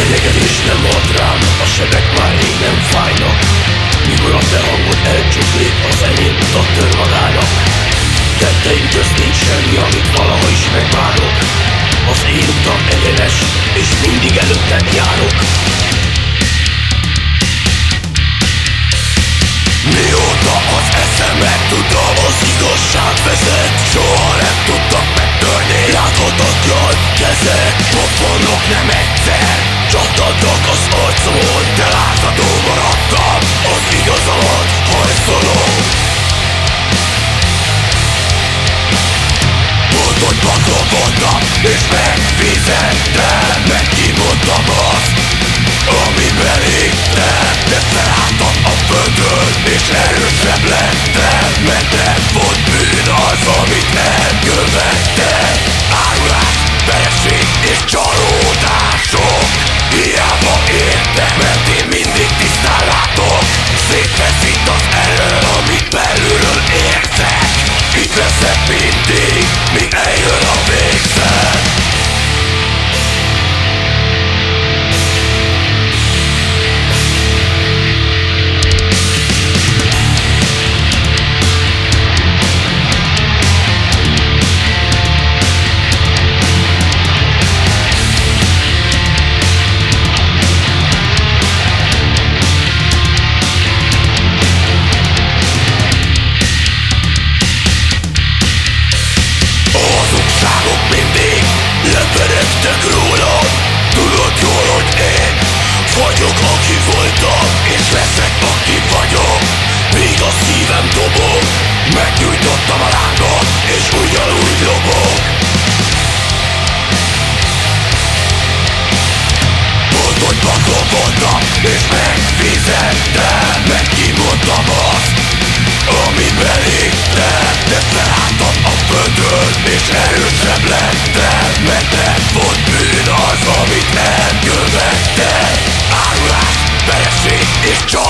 Fenyegetés nem ad rám, a sebek már rég nem fájnak. Mikor a te hangod elcsuklik, az enyém utat tör magának. Tetteim közt nincs semmi, amit valaha is megvárok. Az én utam egyenes, és mindig előtted járok. Mióta az eszemet tudom, az igazság vezet Soha nem tudtak megtörni Láthatatlan egyszer Csatadnak az arcomon De látható maradtam Az igazamat hajszolom Mondd, hogy baklom voltam És megfizettem Megkimondtam azt Ami belég nem De felálltam a földön És erősebb lettem Mert nem volt bűn az, amit Akkor voltam és megfizettem Meg kimondtam azt, ami belég De felálltam a földön és erősebb lettem Mert nem volt bűn az, amit elkövettem Árulás, vereség és csal